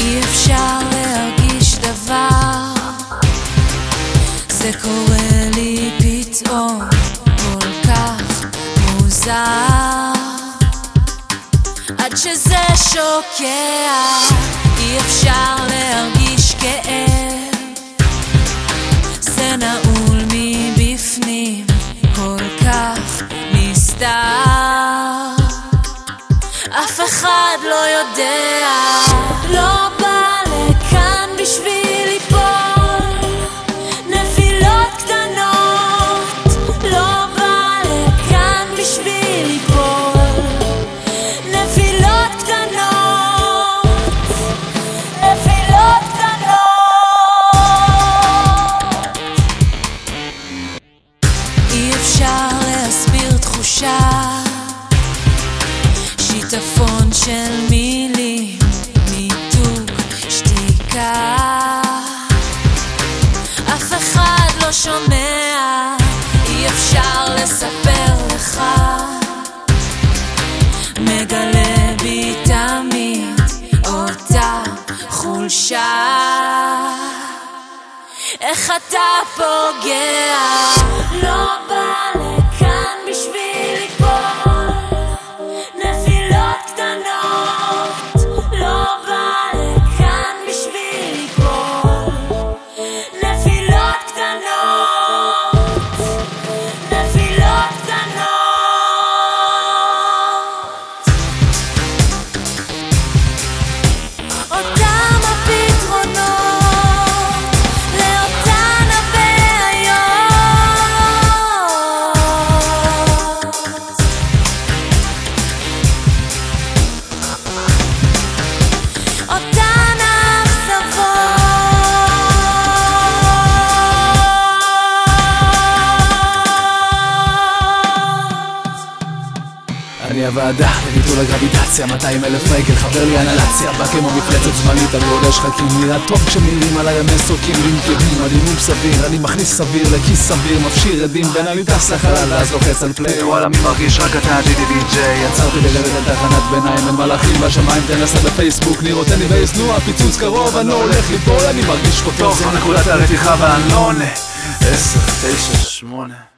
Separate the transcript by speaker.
Speaker 1: אי אפשר להרגיש דבר, זה קורה לי פתאום כל כך מוזר, עד שזה שוקע, אי אפשר להרגיש כאב. אחד לא שיטפון של מילים, ניתוק, שתיקה. אף אחד לא שומע, אי אפשר לספר לך. מגלה בי תמיד אותה חולשה. איך אתה פוגע
Speaker 2: אני הוועדה לביטול הגרביטציה 200 אלף רגל חבר לי הנלציה בא כמו מפלצת זמנית על גורדי שחקים נראה טוב כשמעירים עליי המסוקים לינקדים על אימום סביר אני מכניס סביר לכיס סביר מפשיר עדים בין אני טס לחלל ואז לוחץ על פליי וואלה מי מרגיש רק אתה ג'ידי די.ג'יי יצרתי בגלל תחנת ביניים אין מלאכים בשמיים תן לסד בפייסבוק ניר לי בייס נו הפיצוץ קרוב אני לא הולך ליפול אני מרגיש פה טוב נקודת הרתיחה ואני לא עונה. עשר, תשע, שמונה